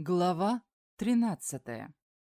Глава 13.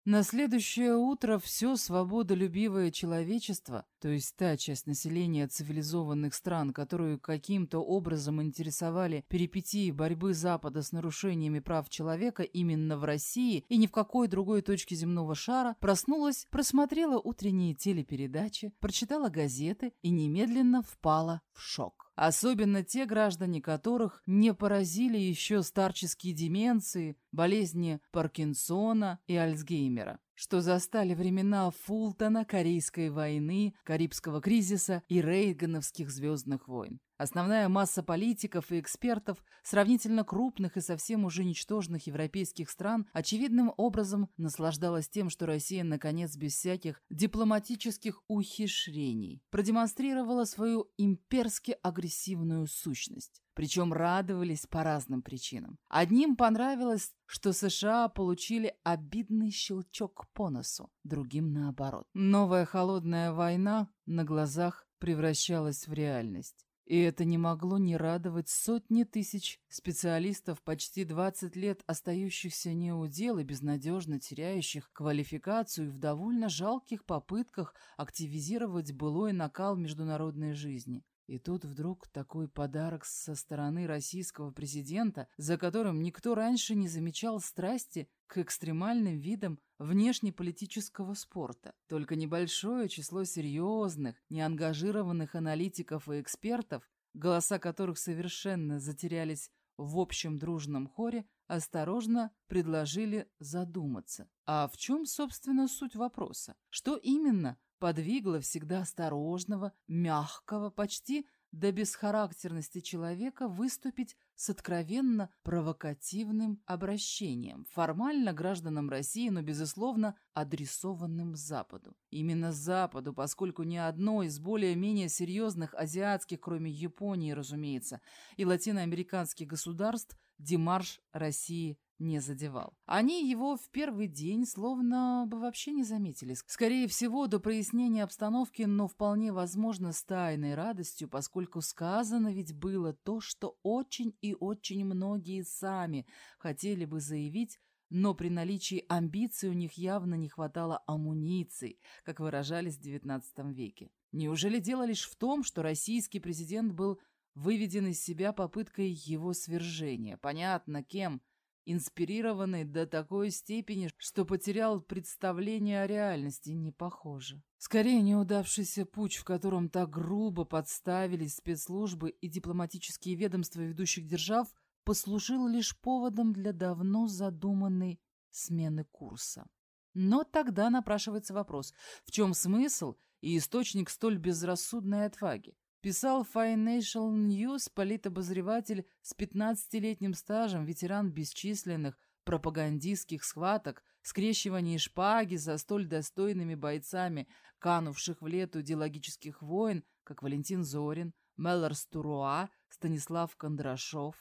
На следующее утро все свободолюбивое человечество, то есть та часть населения цивилизованных стран, которую каким-то образом интересовали перипетии борьбы Запада с нарушениями прав человека именно в России и ни в какой другой точке земного шара, проснулась, просмотрела утренние телепередачи, прочитала газеты и немедленно впала в шок. Особенно те граждане, которых не поразили еще старческие деменции, болезни Паркинсона и Альцгеймера, что застали времена Фултона, Корейской войны, Карибского кризиса и Рейгановских звездных войн. Основная масса политиков и экспертов сравнительно крупных и совсем уже ничтожных европейских стран очевидным образом наслаждалась тем, что Россия, наконец, без всяких дипломатических ухищрений продемонстрировала свою имперски агрессивную сущность. Причем радовались по разным причинам. Одним понравилось, что США получили обидный щелчок по носу, другим наоборот. Новая холодная война на глазах превращалась в реальность. И это не могло не радовать сотни тысяч специалистов, почти 20 лет остающихся не у дел и безнадежно теряющих квалификацию в довольно жалких попытках активизировать былой накал международной жизни. И тут вдруг такой подарок со стороны российского президента, за которым никто раньше не замечал страсти к экстремальным видам внешнеполитического спорта. Только небольшое число серьезных, неангажированных аналитиков и экспертов, голоса которых совершенно затерялись в общем дружном хоре, осторожно предложили задуматься. А в чем, собственно, суть вопроса? Что именно подвигло всегда осторожного, мягкого, почти до бесхарактерности человека выступить с откровенно провокативным обращением, формально гражданам России, но, безусловно, адресованным Западу. Именно Западу, поскольку ни одно из более-менее серьезных азиатских, кроме Японии, разумеется, и латиноамериканских государств, демарш России не задевал. Они его в первый день словно бы вообще не заметили. Скорее всего, до прояснения обстановки, но вполне возможно с тайной радостью, поскольку сказано ведь было то, что очень и очень многие сами хотели бы заявить, но при наличии амбиций у них явно не хватало амуниции, как выражались в XIX веке. Неужели дело лишь в том, что российский президент был выведен из себя попыткой его свержения? Понятно, кем – инспирированный до такой степени, что потерял представление о реальности, не похоже. Скорее, неудавшийся путь, в котором так грубо подставились спецслужбы и дипломатические ведомства ведущих держав, послужил лишь поводом для давно задуманной смены курса. Но тогда напрашивается вопрос, в чем смысл и источник столь безрассудной отваги? Писал Financial News политобозреватель с 15-летним стажем, ветеран бесчисленных пропагандистских схваток, скрещиваний шпаги за столь достойными бойцами, канувших в лету идеологических войн, как Валентин Зорин, Меллор Стуруа, Станислав Кондрашов.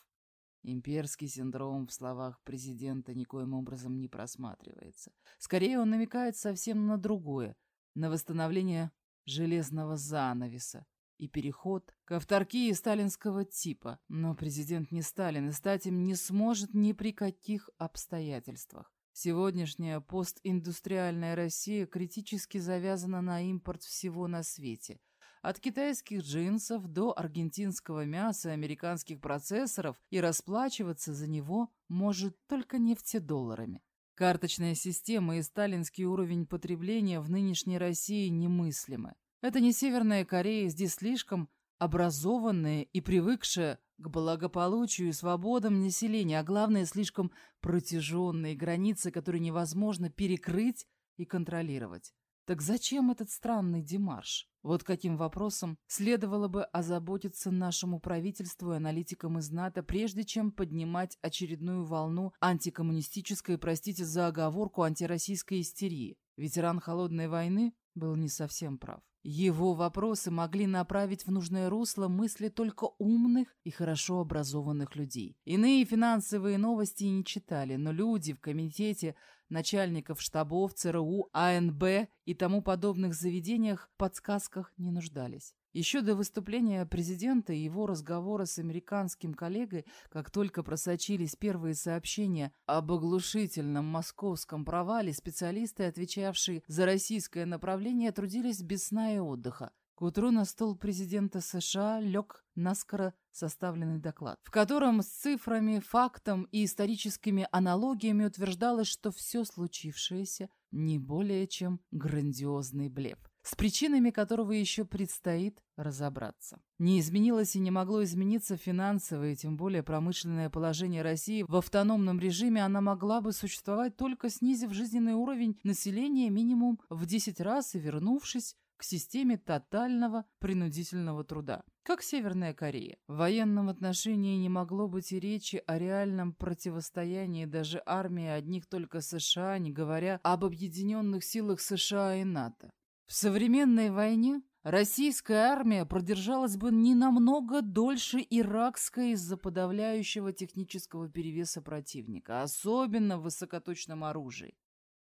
Имперский синдром в словах президента никоим образом не просматривается. Скорее, он намекает совсем на другое, на восстановление железного занавеса, и переход к авторкии сталинского типа. Но президент не Сталин и стать им не сможет ни при каких обстоятельствах. Сегодняшняя постиндустриальная Россия критически завязана на импорт всего на свете. От китайских джинсов до аргентинского мяса американских процессоров, и расплачиваться за него может только нефтедолларами. Карточная система и сталинский уровень потребления в нынешней России немыслимы. Это не Северная Корея, здесь слишком образованная и привыкшая к благополучию и свободам населения, а главное, слишком протяженные границы, которые невозможно перекрыть и контролировать. Так зачем этот странный демарш? Вот каким вопросом следовало бы озаботиться нашему правительству и аналитикам из НАТО, прежде чем поднимать очередную волну антикоммунистической, простите за оговорку, антироссийской истерии. Ветеран Холодной войны был не совсем прав. Его вопросы могли направить в нужное русло мысли только умных и хорошо образованных людей. Иные финансовые новости не читали, но люди в комитете начальников штабов ЦРУ, АНБ и тому подобных заведениях в подсказках не нуждались. Еще до выступления президента и его разговора с американским коллегой, как только просочились первые сообщения об оглушительном московском провале, специалисты, отвечавшие за российское направление, трудились без сна и отдыха. К утру на стол президента США лег наскоро составленный доклад, в котором с цифрами, фактом и историческими аналогиями утверждалось, что все случившееся не более чем грандиозный блеф с причинами которого еще предстоит разобраться. Не изменилось и не могло измениться финансовое, тем более промышленное положение России в автономном режиме, она могла бы существовать только снизив жизненный уровень населения минимум в 10 раз и вернувшись к системе тотального принудительного труда, как Северная Корея. В военном отношении не могло быть и речи о реальном противостоянии даже армии одних только США, не говоря об объединенных силах США и НАТО. В современной войне российская армия продержалась бы не намного дольше иракской из-за подавляющего технического перевеса противника, особенно в высокоточном оружии.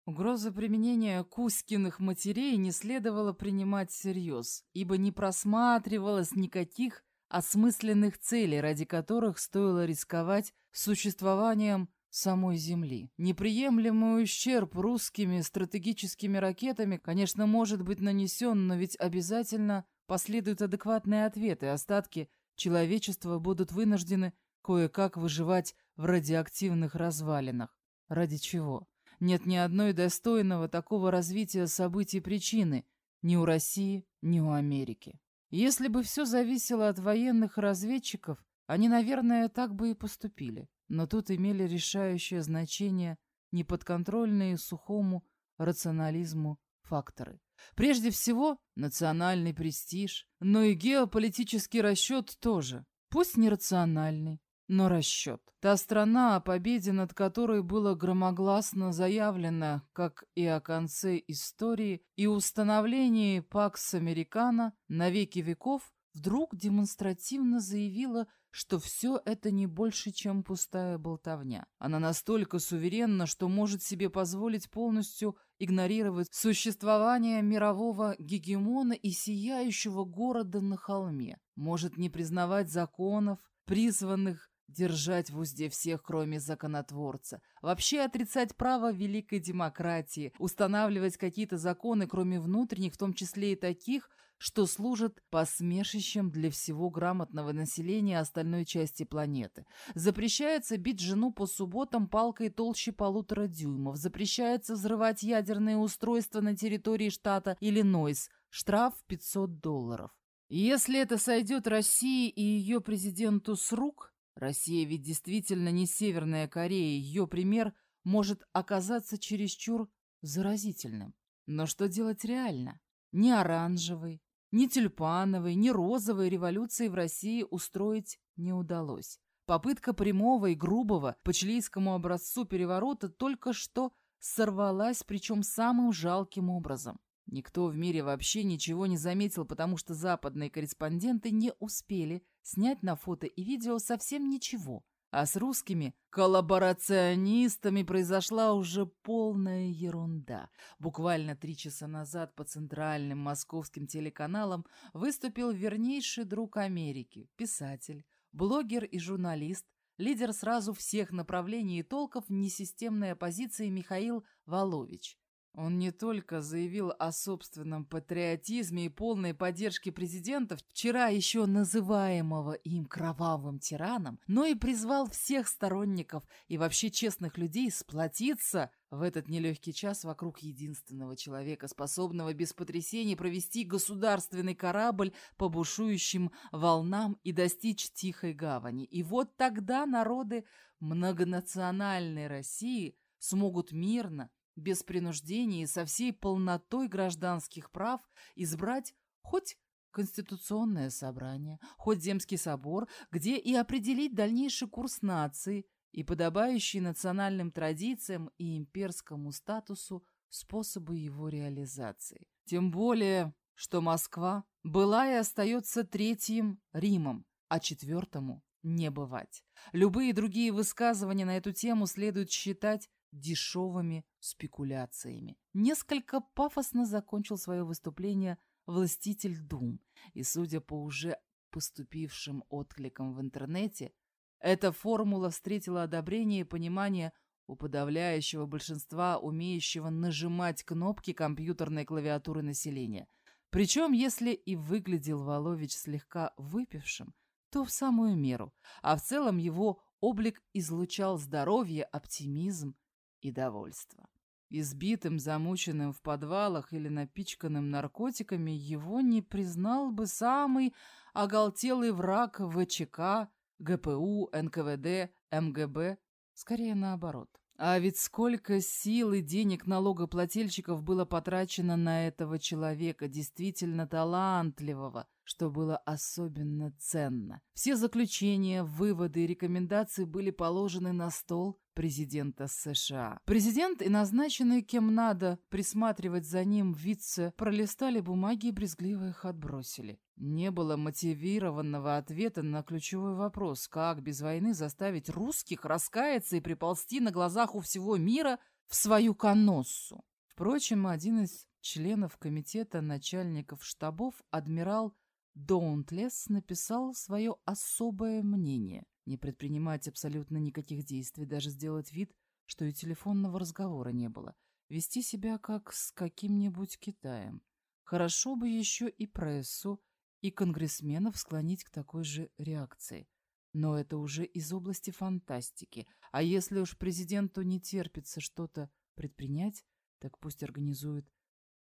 Угроза применения кузькиных матерей не следовало принимать всерьез, ибо не просматривалось никаких осмысленных целей, ради которых стоило рисковать существованием самой Земли. Неприемлемый ущерб русскими стратегическими ракетами, конечно, может быть нанесен, но ведь обязательно последуют адекватные ответы, остатки человечества будут вынуждены кое-как выживать в радиоактивных развалинах. Ради чего? Нет ни одной достойного такого развития событий причины ни у России, ни у Америки. Если бы все зависело от военных разведчиков, они, наверное, так бы и поступили. Но тут имели решающее значение неподконтрольные сухому рационализму факторы. Прежде всего, национальный престиж, но и геополитический расчет тоже. Пусть нерациональный, но расчет. Та страна, о победе над которой было громогласно заявлено, как и о конце истории и установлении Пакс Американо на веки веков, вдруг демонстративно заявила, что все это не больше, чем пустая болтовня. Она настолько суверенна, что может себе позволить полностью игнорировать существование мирового гегемона и сияющего города на холме, может не признавать законов, призванных держать в узде всех, кроме законотворца, вообще отрицать право великой демократии, устанавливать какие-то законы, кроме внутренних, в том числе и таких, что служат посмешищем для всего грамотного населения остальной части планеты. Запрещается бить жену по субботам палкой толще полутора дюймов. Запрещается взрывать ядерные устройства на территории штата Иллинойс. Штраф 500 долларов. если это сойдет России и ее президенту с рук, Россия ведь действительно не Северная Корея, ее пример может оказаться чересчур заразительным. Но что делать реально? Ни оранжевой, ни тюльпановой, ни розовой революции в России устроить не удалось. Попытка прямого и грубого по чилийскому образцу переворота только что сорвалась, причем самым жалким образом. Никто в мире вообще ничего не заметил, потому что западные корреспонденты не успели снять на фото и видео совсем ничего. А с русскими коллаборационистами произошла уже полная ерунда. Буквально три часа назад по центральным московским телеканалам выступил вернейший друг Америки, писатель, блогер и журналист, лидер сразу всех направлений и толков несистемной оппозиции Михаил Волович. Он не только заявил о собственном патриотизме и полной поддержке президента, вчера еще называемого им кровавым тираном, но и призвал всех сторонников и вообще честных людей сплотиться в этот нелегкий час вокруг единственного человека, способного без потрясений провести государственный корабль по бушующим волнам и достичь тихой гавани. И вот тогда народы многонациональной России смогут мирно, без принуждения и со всей полнотой гражданских прав избрать хоть Конституционное собрание, хоть Земский собор, где и определить дальнейший курс нации и подобающие национальным традициям и имперскому статусу способы его реализации. Тем более, что Москва была и остается третьим Римом, а четвертому не бывать. Любые другие высказывания на эту тему следует считать дешевыми спекуляциями. Несколько пафосно закончил свое выступление «Властитель Дум», и, судя по уже поступившим откликам в интернете, эта формула встретила одобрение и понимание у подавляющего большинства умеющего нажимать кнопки компьютерной клавиатуры населения. Причем, если и выглядел Волович слегка выпившим, то в самую меру, а в целом его облик излучал здоровье, оптимизм и довольство. Избитым, замученным в подвалах или напичканным наркотиками его не признал бы самый оголтелый враг ВЧК, ГПУ, НКВД, МГБ, скорее наоборот. А ведь сколько сил и денег налогоплательщиков было потрачено на этого человека, действительно талантливого, что было особенно ценно. Все заключения, выводы и рекомендации были положены на стол президента США. Президент и назначенный кем надо присматривать за ним вице пролистали бумаги и брезгливо их отбросили. Не было мотивированного ответа на ключевой вопрос, как без войны заставить русских раскаяться и приползти на глазах у всего мира в свою коноссу. Впрочем, один из членов комитета начальников штабов, адмирал Доунтлес, написал свое особое мнение. Не предпринимать абсолютно никаких действий, даже сделать вид, что и телефонного разговора не было. Вести себя как с каким-нибудь Китаем. Хорошо бы еще и прессу, и конгрессменов склонить к такой же реакции. Но это уже из области фантастики. А если уж президенту не терпится что-то предпринять, так пусть организует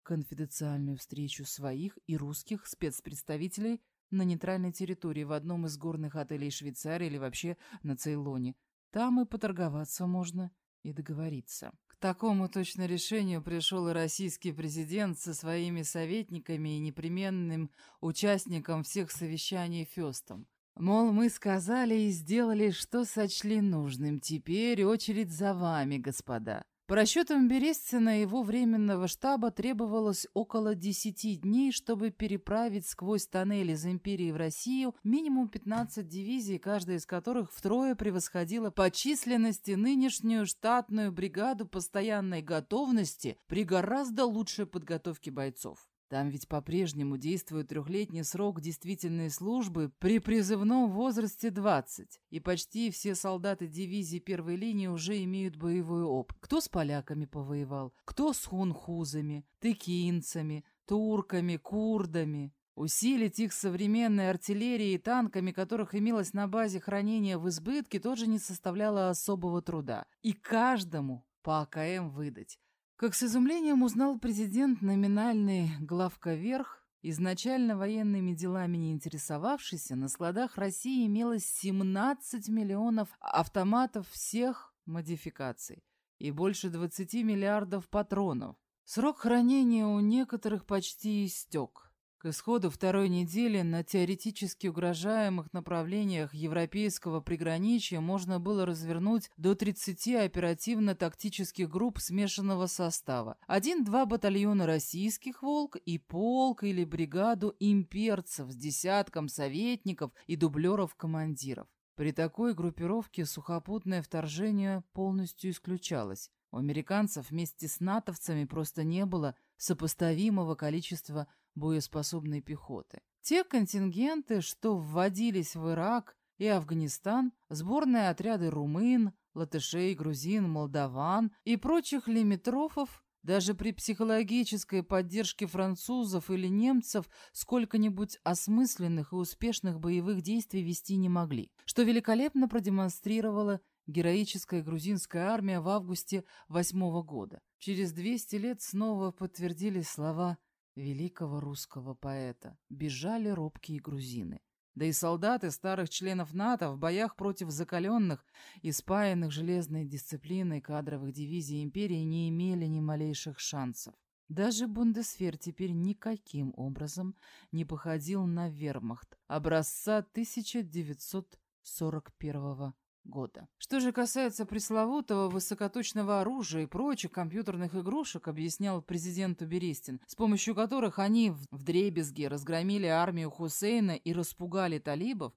конфиденциальную встречу своих и русских спецпредставителей на нейтральной территории в одном из горных отелей Швейцарии или вообще на Цейлоне. Там и поторговаться можно, и договориться. К такому точно решению пришел и российский президент со своими советниками и непременным участником всех совещаний Фестом. Мол, мы сказали и сделали, что сочли нужным. Теперь очередь за вами, господа. По расчетам Берестина его временного штаба требовалось около 10 дней, чтобы переправить сквозь тоннель из империи в Россию минимум 15 дивизий, каждая из которых втрое превосходила по численности нынешнюю штатную бригаду постоянной готовности при гораздо лучшей подготовке бойцов. Там ведь по-прежнему действует трехлетний срок действительной службы при призывном возрасте 20, и почти все солдаты дивизии первой линии уже имеют боевой опыт. Кто с поляками повоевал, кто с хунхузами, тыкинцами, турками, курдами. Усилить их современной артиллерией и танками, которых имелось на базе хранения в избытке, тоже не составляло особого труда. И каждому по АКМ выдать. Как с изумлением узнал президент номинальный главковерх, изначально военными делами не интересовавшийся, на складах России имелось 17 миллионов автоматов всех модификаций и больше 20 миллиардов патронов. Срок хранения у некоторых почти истек. К исходу второй недели на теоретически угрожаемых направлениях европейского приграничья можно было развернуть до 30 оперативно-тактических групп смешанного состава, один-два батальона российских «Волк» и полк или бригаду имперцев с десятком советников и дублеров командиров. При такой группировке сухопутное вторжение полностью исключалось. У американцев вместе с натовцами просто не было сопоставимого количества боеспособной пехоты. Те контингенты, что вводились в Ирак и Афганистан, сборные отряды румын, латышей, грузин, молдаван и прочих лимитрофов, даже при психологической поддержке французов или немцев сколько-нибудь осмысленных и успешных боевых действий вести не могли, что великолепно продемонстрировала героическая грузинская армия в августе восьмого года. Через 200 лет снова подтвердились слова великого русского поэта. Бежали робкие грузины. Да и солдаты старых членов НАТО в боях против закаленных и спаянных железной дисциплиной кадровых дивизий империи не имели ни малейших шансов. Даже Бундесвер теперь никаким образом не походил на вермахт образца 1941 года. Что же касается пресловутого высокоточного оружия и прочих компьютерных игрушек, объяснял президенту Берестин, с помощью которых они в дребезге разгромили армию Хусейна и распугали талибов,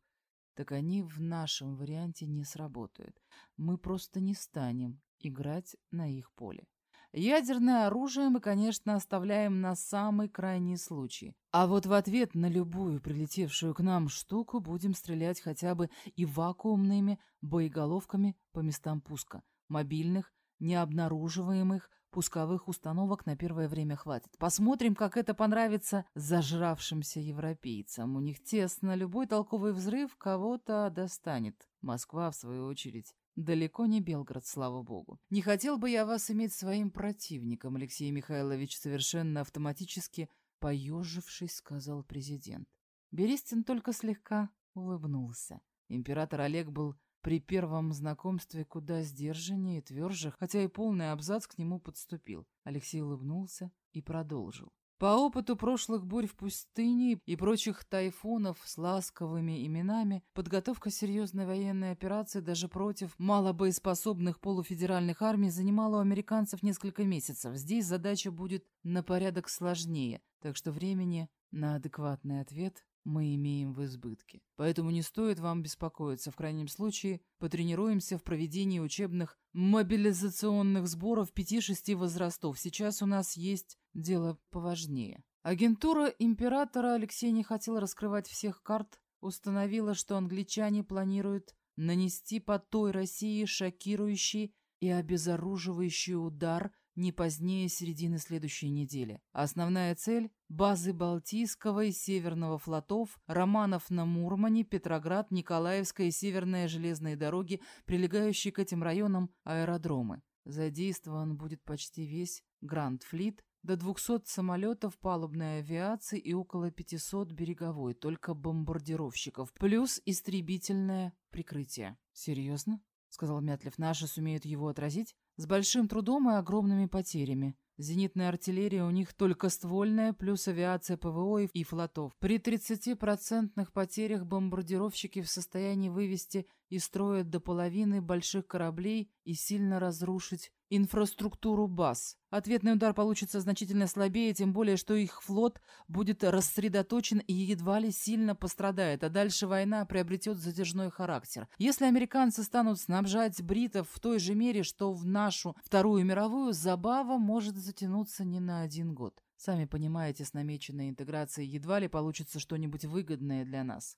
так они в нашем варианте не сработают. Мы просто не станем играть на их поле. Ядерное оружие мы, конечно, оставляем на самый крайний случай. А вот в ответ на любую прилетевшую к нам штуку будем стрелять хотя бы и вакуумными боеголовками по местам пуска. Мобильных, необнаруживаемых, пусковых установок на первое время хватит. Посмотрим, как это понравится зажравшимся европейцам. У них тесно, любой толковый взрыв кого-то достанет. Москва, в свою очередь, Далеко не Белгород, слава богу. Не хотел бы я вас иметь своим противником, Алексей Михайлович, совершенно автоматически, поежившись, сказал президент. Берестин только слегка улыбнулся. Император Олег был при первом знакомстве куда сдержаннее и тверже, хотя и полный абзац к нему подступил. Алексей улыбнулся и продолжил. По опыту прошлых бурь в пустыне и прочих тайфунов с ласковыми именами, подготовка серьезной военной операции даже против малобоеспособных полуфедеральных армий занимала у американцев несколько месяцев. Здесь задача будет на порядок сложнее, так что времени на адекватный ответ мы имеем в избытке. Поэтому не стоит вам беспокоиться. В крайнем случае, потренируемся в проведении учебных мобилизационных сборов пяти-шести возрастов. Сейчас у нас есть дело поважнее. Агентура императора Алексей не хотел раскрывать всех карт, установила, что англичане планируют нанести по той России шокирующий и обезоруживающий удар не позднее середины следующей недели. Основная цель – базы Балтийского и Северного флотов, Романов на Мурмане, Петроград, Николаевская и Северная железные дороги, прилегающие к этим районам аэродромы. Задействован будет почти весь Гранд-флит, до 200 самолетов палубной авиации и около 500 береговой, только бомбардировщиков, плюс истребительное прикрытие. «Серьезно?» — сказал Мятлев. «Наши сумеют его отразить?» «С большим трудом и огромными потерями. Зенитная артиллерия у них только ствольная, плюс авиация ПВО и флотов. При 30% потерях бомбардировщики в состоянии вывести из строя до половины больших кораблей и сильно разрушить инфраструктуру баз. Ответный удар получится значительно слабее, тем более, что их флот будет рассредоточен и едва ли сильно пострадает, а дальше война приобретет затяжной характер. Если американцы станут снабжать бритов в той же мере, что в нашу Вторую мировую, забава может затянуться не на один год. Сами понимаете, с намеченной интеграцией едва ли получится что-нибудь выгодное для нас.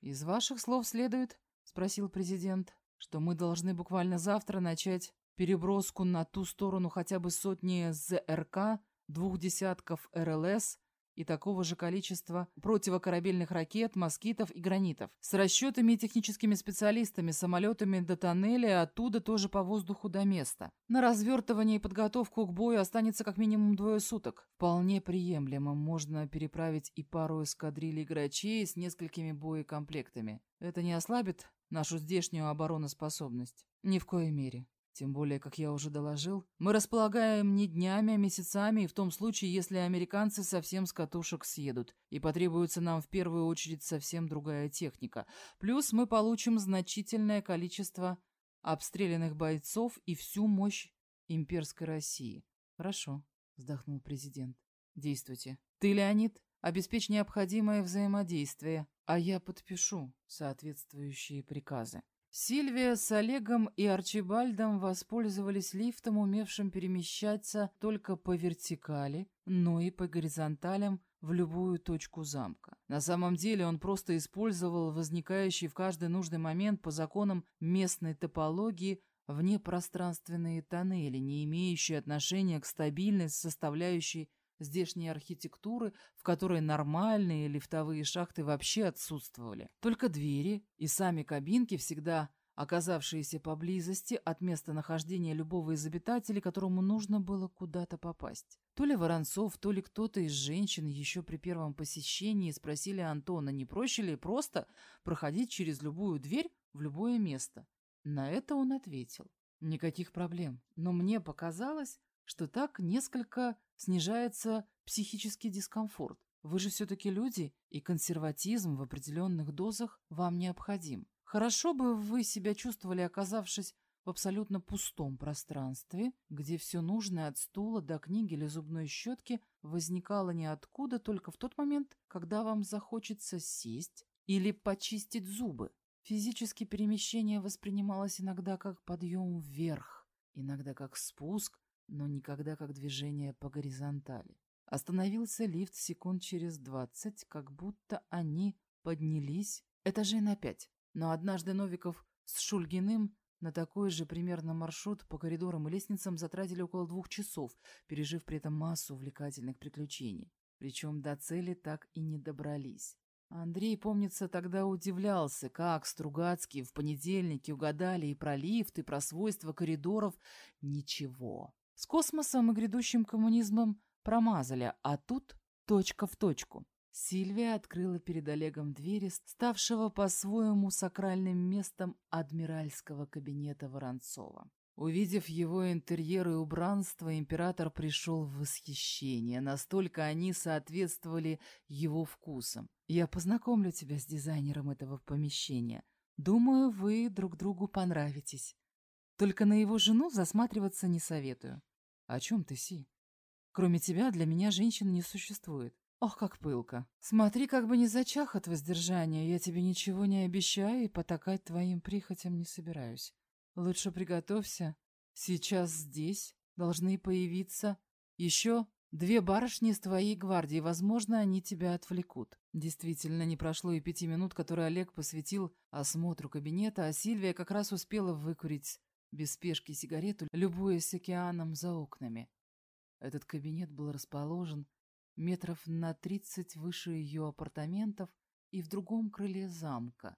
«Из ваших слов следует, — спросил президент, — что мы должны буквально завтра начать переброску на ту сторону хотя бы сотни ЗРК, двух десятков РЛС и такого же количества противокорабельных ракет, москитов и гранитов. С расчетами и техническими специалистами, самолетами до тоннеля, оттуда тоже по воздуху до места. На развертывание и подготовку к бою останется как минимум двое суток. Вполне приемлемо. Можно переправить и пару эскадрилей грачей с несколькими боекомплектами. Это не ослабит нашу здешнюю обороноспособность? Ни в коей мере. Тем более, как я уже доложил, мы располагаем не днями, а месяцами, и в том случае, если американцы совсем с катушек съедут, и потребуется нам в первую очередь совсем другая техника. Плюс мы получим значительное количество обстрелянных бойцов и всю мощь имперской России. Хорошо, вздохнул президент. Действуйте. Ты, Леонид, обеспечь необходимое взаимодействие, а я подпишу соответствующие приказы. Сильвия с Олегом и Арчибальдом воспользовались лифтом, умевшим перемещаться только по вертикали, но и по горизонталям в любую точку замка. На самом деле он просто использовал возникающий в каждый нужный момент по законам местной топологии внепространственные тоннели, не имеющие отношения к стабильной составляющей здешней архитектуры, в которой нормальные лифтовые шахты вообще отсутствовали. Только двери и сами кабинки всегда оказавшиеся поблизости от места нахождения любого из обитателей, которому нужно было куда-то попасть. То ли Воронцов, то ли кто-то из женщин еще при первом посещении спросили Антона, не проще ли просто проходить через любую дверь в любое место. На это он ответил. Никаких проблем. Но мне показалось, что так несколько снижается психический дискомфорт. Вы же все-таки люди, и консерватизм в определенных дозах вам необходим. Хорошо бы вы себя чувствовали, оказавшись в абсолютно пустом пространстве, где все нужное от стула до книги или зубной щетки возникало ниоткуда только в тот момент, когда вам захочется сесть или почистить зубы. Физически перемещение воспринималось иногда как подъем вверх, иногда как спуск, но никогда как движение по горизонтали. Остановился лифт секунд через двадцать, как будто они поднялись этажей на пять. Но однажды Новиков с Шульгиным на такой же примерно маршрут по коридорам и лестницам затратили около двух часов, пережив при этом массу увлекательных приключений. Причем до цели так и не добрались. Андрей, помнится, тогда удивлялся, как Стругацкие в понедельнике угадали и про лифт, и про свойства коридоров. Ничего. С космосом и грядущим коммунизмом промазали, а тут точка в точку. Сильвия открыла перед Олегом двери, ставшего по-своему сакральным местом адмиральского кабинета Воронцова. Увидев его интерьер и убранство, император пришел в восхищение. Настолько они соответствовали его вкусам. «Я познакомлю тебя с дизайнером этого помещения. Думаю, вы друг другу понравитесь. Только на его жену засматриваться не советую». «О чем ты, Си?» «Кроме тебя для меня женщин не существует. Ох, как пылко. Смотри, как бы не зачах от воздержания. Я тебе ничего не обещаю и потакать твоим прихотям не собираюсь. Лучше приготовься. Сейчас здесь должны появиться еще две барышни из твоей гвардии. Возможно, они тебя отвлекут. Действительно, не прошло и пяти минут, которые Олег посвятил осмотру кабинета, а Сильвия как раз успела выкурить без спешки сигарету, любуясь океаном за окнами. Этот кабинет был расположен метров на тридцать выше ее апартаментов и в другом крыле замка,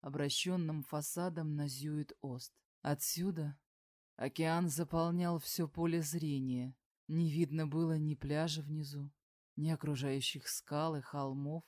обращенном фасадом на Зюит-Ост. Отсюда океан заполнял все поле зрения. Не видно было ни пляжа внизу, ни окружающих скал и холмов.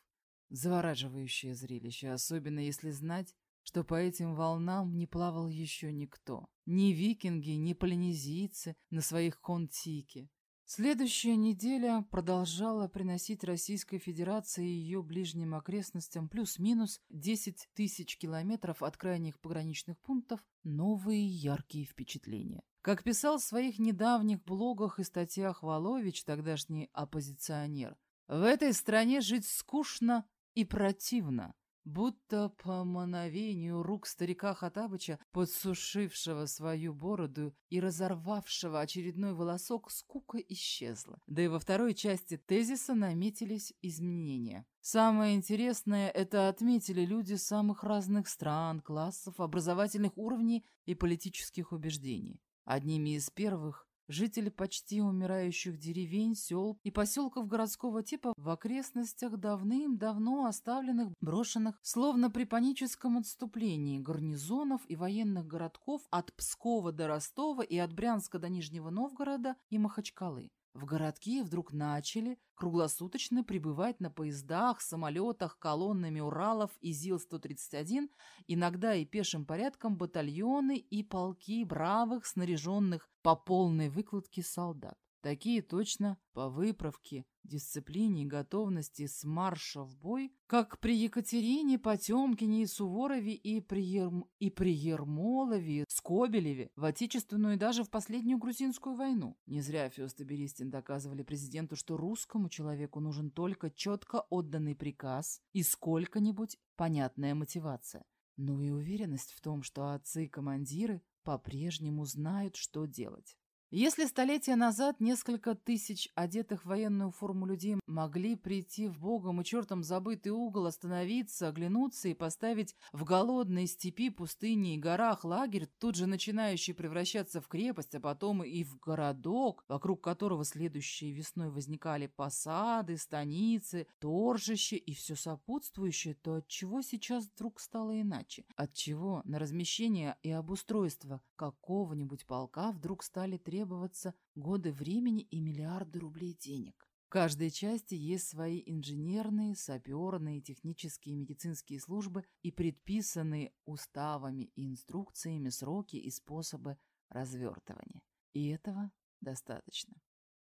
Завораживающее зрелище, особенно если знать, что по этим волнам не плавал еще никто. Ни викинги, ни полинезийцы на своих контике, Следующая неделя продолжала приносить Российской Федерации и ее ближним окрестностям плюс-минус 10 тысяч километров от крайних пограничных пунктов новые яркие впечатления. Как писал в своих недавних блогах и статьях Волович, тогдашний оппозиционер, в этой стране жить скучно и противно. Будто по мановению рук старика Хатабыча, подсушившего свою бороду и разорвавшего очередной волосок, скука исчезла. Да и во второй части тезиса наметились изменения. Самое интересное – это отметили люди самых разных стран, классов, образовательных уровней и политических убеждений. Одними из первых Жители почти умирающих деревень, сел и поселков городского типа в окрестностях давным-давно оставленных, брошенных, словно при паническом отступлении гарнизонов и военных городков от Пскова до Ростова и от Брянска до Нижнего Новгорода и Махачкалы. В городки вдруг начали круглосуточно прибывать на поездах, самолетах, колоннами Уралов и ЗИЛ-131, иногда и пешим порядком батальоны и полки бравых, снаряженных по полной выкладке солдат. Такие точно по выправке, дисциплине и готовности с марша в бой, как при Екатерине, Потемкине и Суворове и при, Ерм... и при Ермолове, Скобелеве, в Отечественную и даже в последнюю грузинскую войну. Не зря Фест и Берестин доказывали президенту, что русскому человеку нужен только четко отданный приказ и сколько-нибудь понятная мотивация. Ну и уверенность в том, что отцы-командиры по-прежнему знают, что делать. Если столетия назад несколько тысяч одетых в военную форму людей могли прийти в богом и чертом забытый угол, остановиться, оглянуться и поставить в голодной степи, пустыне и горах лагерь, тут же начинающий превращаться в крепость, а потом и в городок, вокруг которого следующей весной возникали посады, станицы, торжище и все сопутствующее, то от чего сейчас вдруг стало иначе? От чего на размещение и обустройство какого-нибудь полка вдруг стали требовать требоваться годы времени и миллиарды рублей денег. В каждой части есть свои инженерные, саперные, технические и медицинские службы и предписанные уставами и инструкциями сроки и способы развертывания. И этого достаточно.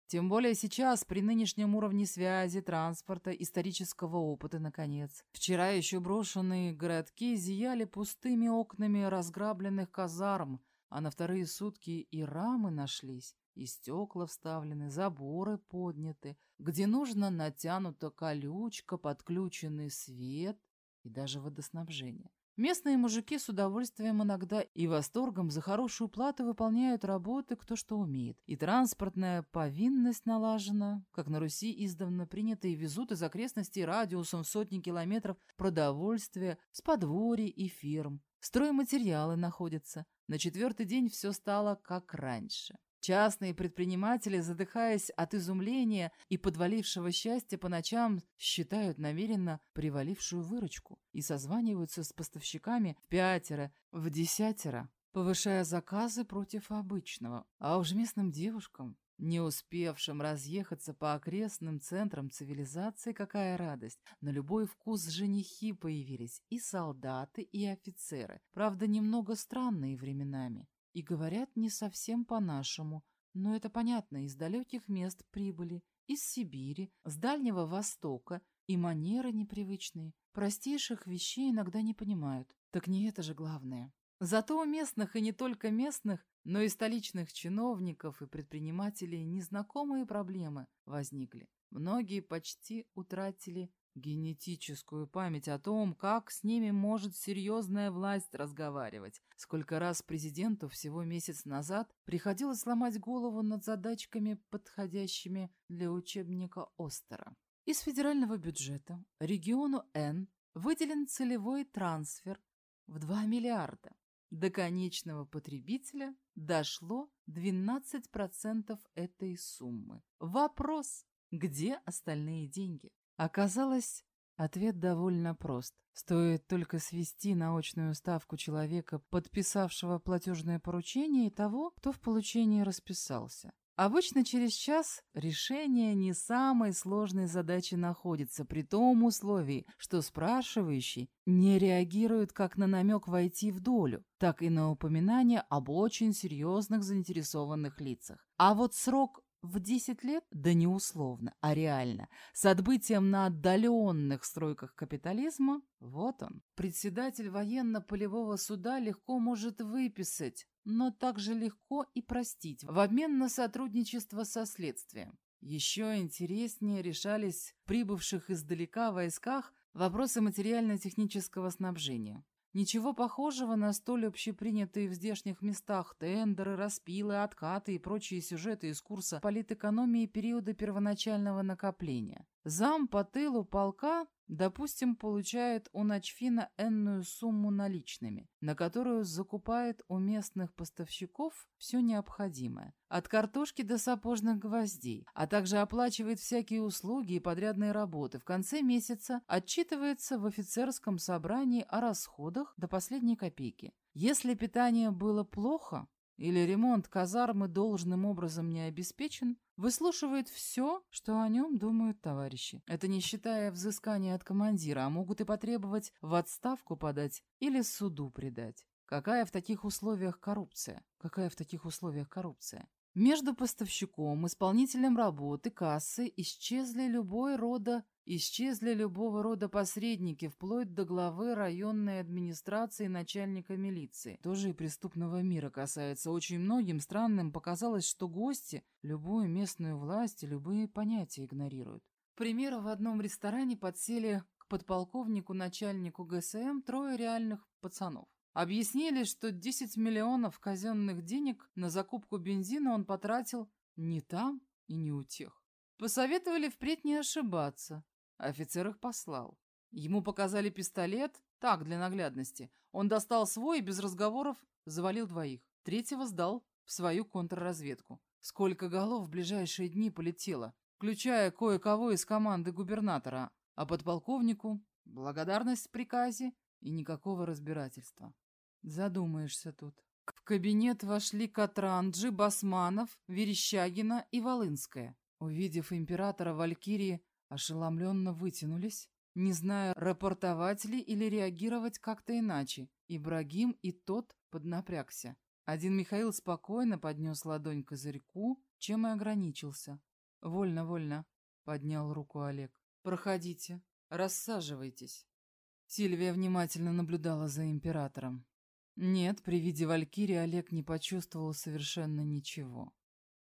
Тем более сейчас, при нынешнем уровне связи, транспорта, исторического опыта, наконец. Вчера еще брошенные городки зияли пустыми окнами разграбленных казарм, а на вторые сутки и рамы нашлись, и стекла вставлены, заборы подняты, где нужно натянута колючка, подключенный свет и даже водоснабжение. Местные мужики с удовольствием иногда и восторгом за хорошую плату выполняют работы кто что умеет. И транспортная повинность налажена, как на Руси издавна принято, и везут из окрестностей радиусом сотни километров продовольствие с подворий и фирм. Стройматериалы находятся. На четвертый день все стало как раньше. Частные предприниматели, задыхаясь от изумления и подвалившего счастья по ночам, считают намеренно привалившую выручку и созваниваются с поставщиками в пятеро, в десятеро, повышая заказы против обычного. А уж местным девушкам, не успевшим разъехаться по окрестным центрам цивилизации, какая радость. На любой вкус женихи появились и солдаты, и офицеры. Правда, немного странные временами. И говорят не совсем по-нашему, но это понятно, из далеких мест прибыли, из Сибири, с Дальнего Востока, и манеры непривычные, простейших вещей иногда не понимают. Так не это же главное. Зато у местных, и не только местных, но и столичных чиновников и предпринимателей незнакомые проблемы возникли. Многие почти утратили генетическую память о том, как с ними может серьезная власть разговаривать. Сколько раз президенту всего месяц назад приходилось ломать голову над задачками, подходящими для учебника Остера. Из федерального бюджета региону Н выделен целевой трансфер в 2 миллиарда. До конечного потребителя дошло 12% этой суммы. Вопрос, где остальные деньги? Оказалось, ответ довольно прост. Стоит только свести научную ставку человека, подписавшего платежное поручение, и того, кто в получении расписался. Обычно через час решение не самой сложной задачи находится, при том условии, что спрашивающий не реагирует как на намек войти в долю, так и на упоминание об очень серьезных заинтересованных лицах. А вот срок в 10 лет, да не условно, а реально, с отбытием на отдаленных стройках капитализма, вот он. Председатель военно-полевого суда легко может выписать, но также легко и простить в обмен на сотрудничество со следствием. Еще интереснее решались прибывших издалека войсках вопросы материально-технического снабжения. Ничего похожего на столь общепринятые в здешних местах тендеры, распилы, откаты и прочие сюжеты из курса политэкономии периода первоначального накопления. Зам по тылу полка Допустим, получает у Начфина энную сумму наличными, на которую закупает у местных поставщиков все необходимое, от картошки до сапожных гвоздей, а также оплачивает всякие услуги и подрядные работы. В конце месяца отчитывается в офицерском собрании о расходах до последней копейки. Если питание было плохо, или ремонт казармы должным образом не обеспечен, выслушивает все, что о нем думают товарищи. Это не считая взыскания от командира, а могут и потребовать в отставку подать или суду предать. Какая в таких условиях коррупция? Какая в таких условиях коррупция? Между поставщиком, исполнителем работы, кассы исчезли любой рода Исчезли любого рода посредники, вплоть до главы районной администрации и начальника милиции. Тоже и преступного мира касается. Очень многим странным показалось, что гости любую местную власть и любые понятия игнорируют. К примеру, в одном ресторане подсели к подполковнику начальнику ГСМ трое реальных пацанов. Объяснили, что 10 миллионов казенных денег на закупку бензина он потратил не там и не у тех. Посоветовали впредь не ошибаться. Офицер их послал. Ему показали пистолет, так, для наглядности. Он достал свой и без разговоров завалил двоих. Третьего сдал в свою контрразведку. Сколько голов в ближайшие дни полетело, включая кое-кого из команды губернатора, а подполковнику благодарность в приказе и никакого разбирательства. Задумаешься тут. В кабинет вошли Катранджи, Басманов, Верещагина и Волынская. Увидев императора Валькирии, ошеломленно вытянулись, не зная, рапортовать ли или реагировать как-то иначе. Ибрагим и тот поднапрягся. Один Михаил спокойно поднес ладонь к козырьку, чем и ограничился. «Вольно, вольно», — поднял руку Олег. «Проходите, рассаживайтесь». Сильвия внимательно наблюдала за императором. Нет, при виде Валькирии Олег не почувствовал совершенно ничего.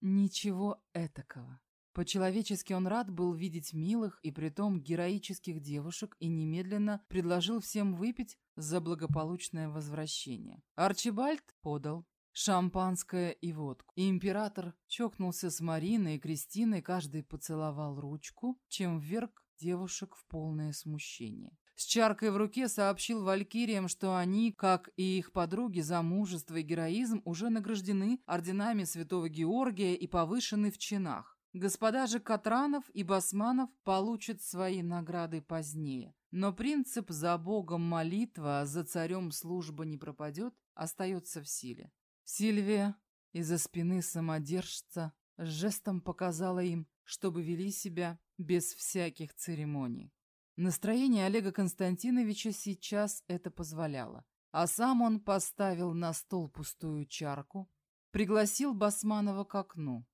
Ничего этакого. По-человечески он рад был видеть милых и притом героических девушек и немедленно предложил всем выпить за благополучное возвращение. Арчибальд подал шампанское и водку. И император чокнулся с Мариной и Кристиной, каждый поцеловал ручку, чем вверг девушек в полное смущение. С чаркой в руке сообщил валькириям, что они, как и их подруги за мужество и героизм, уже награждены орденами святого Георгия и повышены в чинах. Господа же Катранов и Басманов получат свои награды позднее. Но принцип «за Богом молитва, а за царем служба не пропадет» остается в силе. Сильвия из-за спины самодержца жестом показала им, чтобы вели себя без всяких церемоний. Настроение Олега Константиновича сейчас это позволяло. А сам он поставил на стол пустую чарку, пригласил Басманова к окну,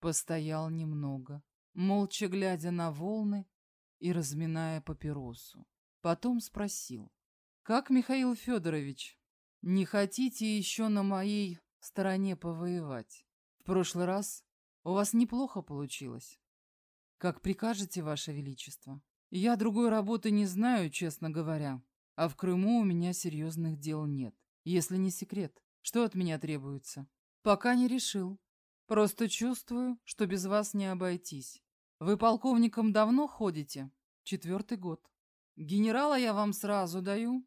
постоял немного, молча глядя на волны и разминая папиросу. Потом спросил, «Как, Михаил Федорович, не хотите еще на моей стороне повоевать? В прошлый раз у вас неплохо получилось. Как прикажете, Ваше Величество. Я другой работы не знаю, честно говоря, а в Крыму у меня серьезных дел нет. Если не секрет, что от меня требуется? Пока не решил. Просто чувствую, что без вас не обойтись. Вы полковником давно ходите? Четвертый год. Генерала я вам сразу даю.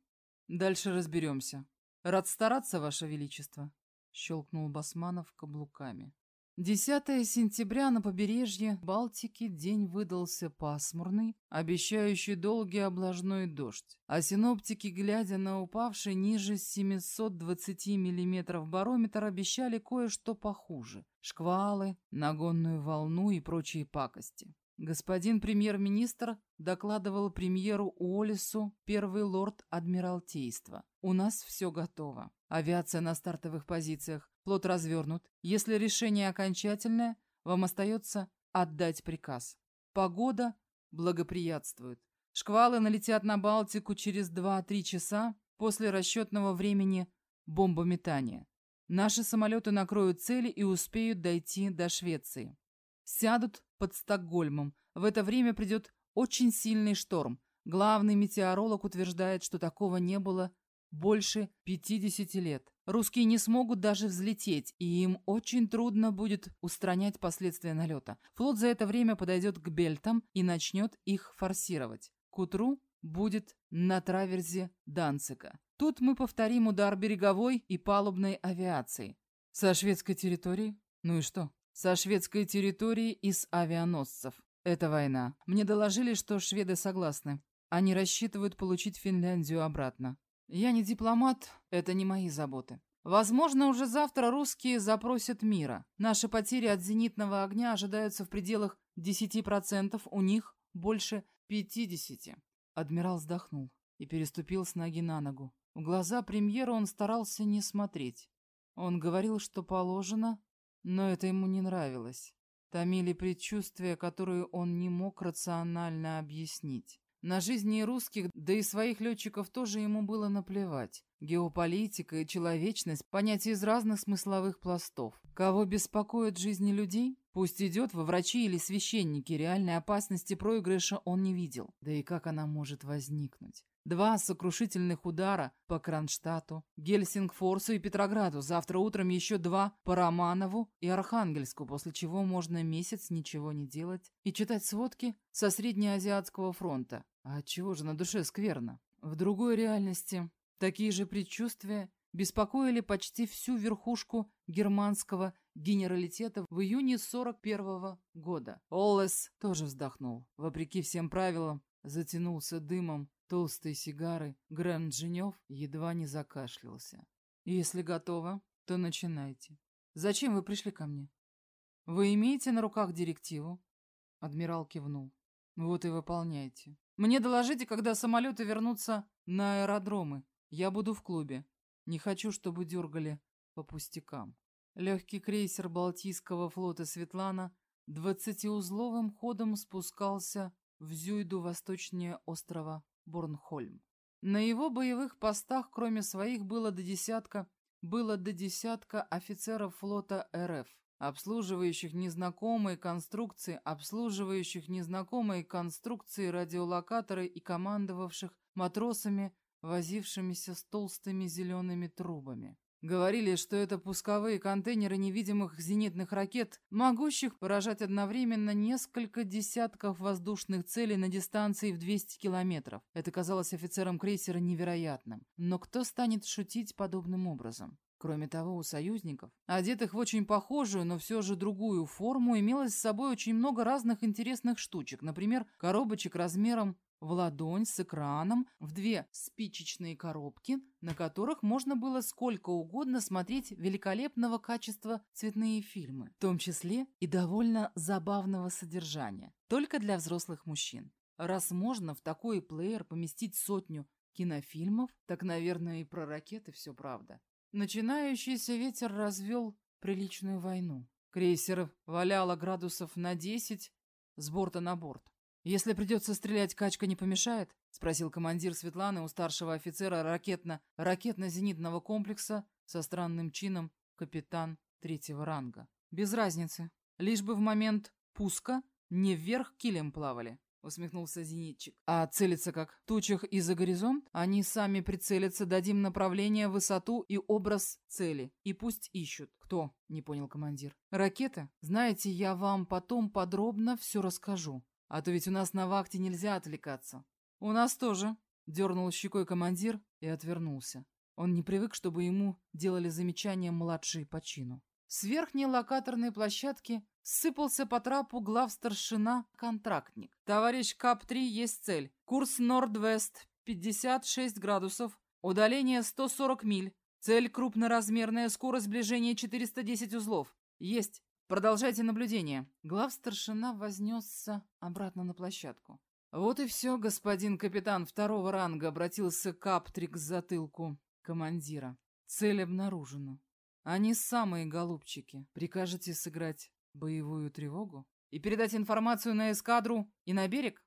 Дальше разберемся. Рад стараться, Ваше Величество, щелкнул Басманов каблуками. 10 сентября на побережье Балтики день выдался пасмурный, обещающий долгий облажной дождь. А синоптики, глядя на упавший ниже 720 мм барометр, обещали кое-что похуже – шквалы, нагонную волну и прочие пакости. Господин премьер-министр докладывал премьеру Уоллесу, первый лорд Адмиралтейства. У нас все готово. Авиация на стартовых позициях, Флот развернут. Если решение окончательное, вам остается отдать приказ. Погода благоприятствует. Шквалы налетят на Балтику через 2-3 часа после расчетного времени бомбометания. Наши самолеты накроют цели и успеют дойти до Швеции. Сядут под Стокгольмом. В это время придет очень сильный шторм. Главный метеоролог утверждает, что такого не было больше 50 лет. Русские не смогут даже взлететь, и им очень трудно будет устранять последствия налета. Флот за это время подойдет к бельтам и начнет их форсировать. К утру будет на траверзе Данцика. Тут мы повторим удар береговой и палубной авиации. Со шведской территории? Ну и что? Со шведской территории и с авианосцев. Это война. Мне доложили, что шведы согласны. Они рассчитывают получить Финляндию обратно. Я не дипломат, это не мои заботы. Возможно, уже завтра русские запросят мира. Наши потери от зенитного огня ожидаются в пределах 10%, у них больше 50%. Адмирал вздохнул и переступил с ноги на ногу. В глаза премьера он старался не смотреть. Он говорил, что положено, но это ему не нравилось. Томили предчувствия, которые он не мог рационально объяснить. На жизни русских, да и своих летчиков тоже ему было наплевать. Геополитика и человечность – понятия из разных смысловых пластов. Кого беспокоит жизни людей? Пусть идет во врачи или священники, реальной опасности проигрыша он не видел. Да и как она может возникнуть? Два сокрушительных удара по Кронштадту, Гельсингфорсу и Петрограду. Завтра утром еще два по Романову и Архангельску, после чего можно месяц ничего не делать и читать сводки со Среднеазиатского фронта. А чего же на душе скверно? В другой реальности такие же предчувствия беспокоили почти всю верхушку германского генералитета в июне 41 -го года. Оллес тоже вздохнул. Вопреки всем правилам, затянулся дымом толстой сигары. Грэм Джинев едва не закашлялся. «Если готово, то начинайте. Зачем вы пришли ко мне? Вы имеете на руках директиву?» Адмирал кивнул. «Вот и выполняйте. Мне доложите, когда самолеты вернутся на аэродромы. Я буду в клубе. Не хочу, чтобы дергали по пустякам. Легкий крейсер Балтийского флота «Светлана» двадцатиузловым ходом спускался в Зюйду восточнее острова Борнхольм. На его боевых постах, кроме своих, было до десятка, было до десятка офицеров флота РФ. обслуживающих незнакомые конструкции, обслуживающих незнакомые конструкции радиолокаторы и командовавших матросами, возившимися с толстыми зелеными трубами. Говорили, что это пусковые контейнеры невидимых зенитных ракет, могущих поражать одновременно несколько десятков воздушных целей на дистанции в 200 километров. Это казалось офицерам крейсера невероятным. Но кто станет шутить подобным образом? Кроме того, у союзников, одетых в очень похожую, но все же другую форму, имелось с собой очень много разных интересных штучек. Например, коробочек размером в ладонь с экраном, в две спичечные коробки, на которых можно было сколько угодно смотреть великолепного качества цветные фильмы, в том числе и довольно забавного содержания, только для взрослых мужчин. Раз можно в такой плеер поместить сотню кинофильмов, так, наверное, и про ракеты все правда. Начинающийся ветер развел приличную войну. Крейсер валяло градусов на 10 с борта на борт. «Если придется стрелять, качка не помешает?» — спросил командир Светланы у старшего офицера ракетно ракетно-зенитного комплекса со странным чином капитан третьего ранга. «Без разницы. Лишь бы в момент пуска не вверх килем плавали усмехнулся зенитчик. А целиться как? В тучах и за горизонт? Они сами прицелятся, дадим направление, высоту и образ цели. И пусть ищут. Кто? Не понял командир. Ракета? Знаете, я вам потом подробно все расскажу. А то ведь у нас на вахте нельзя отвлекаться. У нас тоже. Дернул щекой командир и отвернулся. Он не привык, чтобы ему делали замечания младшие по чину. С верхней локаторной площадки сыпался по трапу главстаршина-контрактник. «Товарищ КАП-3, есть цель. Курс Норд-Вест, 56 градусов, удаление 140 миль. Цель крупноразмерная, скорость сближения 410 узлов. Есть. Продолжайте наблюдение». Главстаршина вознесся обратно на площадку. «Вот и все, господин капитан второго ранга», — обратился Каптрик к затылку командира. «Цель обнаружена. Они самые голубчики. Прикажете сыграть боевую тревогу и передать информацию на эскадру и на берег?